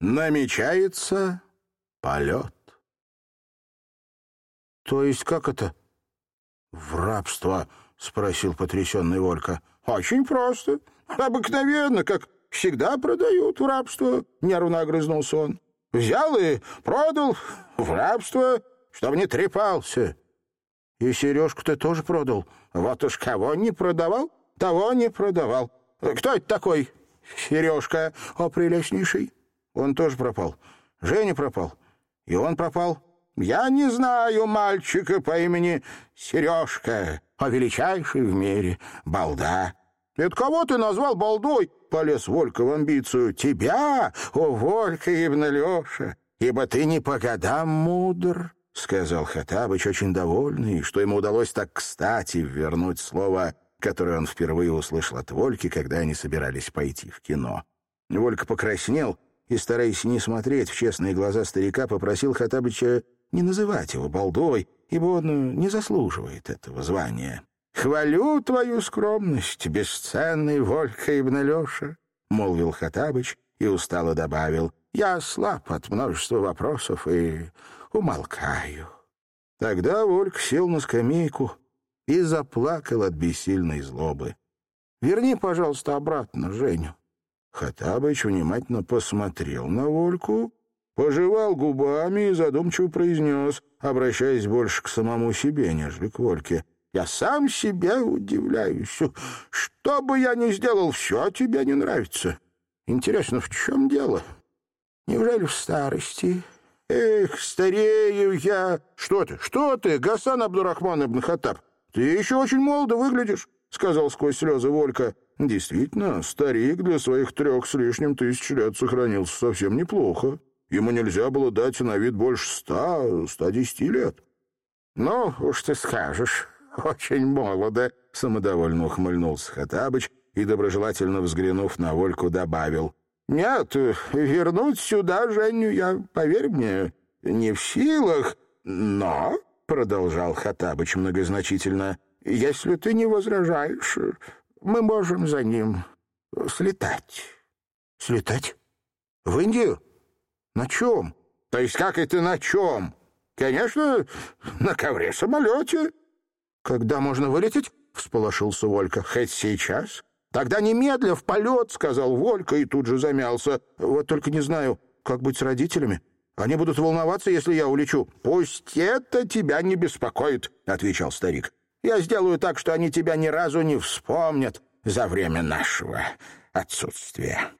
намечается полет. — То есть как это? — В рабство, — спросил потрясенный Волька. — Очень просто. Обыкновенно, как всегда продают в рабство, — нервно огрызнулся он. — Взял и продал в рабство, чтобы не трепался. — И сережку ты тоже продал? — Вот уж кого не продавал, того не продавал. Кто это такой? Сережка, о, прелестнейший. Он тоже пропал. Женя пропал. И он пропал. Я не знаю мальчика по имени Сережка, а величайший в мире балда. Это кого ты назвал балдой? Полез Волька в амбицию. Тебя, о, Волька Ивна Леша, ибо ты не по годам мудр, — сказал Хатабыч, очень довольный, что ему удалось так кстати вернуть слово, которое он впервые услышал от Вольки, когда они собирались пойти в кино. Волька покраснел и, стараясь не смотреть в честные глаза старика, попросил Хатабыча не называть его балдой, ибо он не заслуживает этого звания. «Хвалю твою скромность, бесценный Волька Ибн Леша», — молвил Хатабыч и устало добавил. «Я слаб от множества вопросов и умолкаю». Тогда Вольк сел на скамейку и заплакал от бессильной злобы. «Верни, пожалуйста, обратно Женю». Хатабыч внимательно посмотрел на Вольку, пожевал губами и задумчиво произнес, обращаясь больше к самому себе, нежели к Вольке. «Я сам себе удивляюсь. Что бы я ни сделал, все тебе не нравится. Интересно, в чем дело? Неужели в старости? Эх, старею я!» «Что ты, что ты, Гасан Абдурахман ибн Хаттаб? Ты еще очень молодо выглядишь», — сказал сквозь слезы Волька. Действительно, старик для своих трех с лишним тысяч лет сохранился совсем неплохо. Ему нельзя было дать на вид больше ста, ста десяти лет. «Ну, уж ты скажешь, очень молодо», — самодовольно ухмыльнулся Хатабыч и, доброжелательно взглянув на Вольку, добавил. «Нет, вернуть сюда Женю я, поверь мне, не в силах, но...» — продолжал Хатабыч многозначительно. «Если ты не возражаешь, мы можем за ним слетать». «Слетать? В Индию? На чем?» «То есть как это на чем? Конечно, на ковре-самолете». «Когда можно вылететь?» — всполошился Волька. «Хоть сейчас». «Тогда немедля в полет», — сказал Волька и тут же замялся. «Вот только не знаю, как быть с родителями. Они будут волноваться, если я улечу». «Пусть это тебя не беспокоит», — отвечал старик. Я сделаю так, что они тебя ни разу не вспомнят за время нашего отсутствия.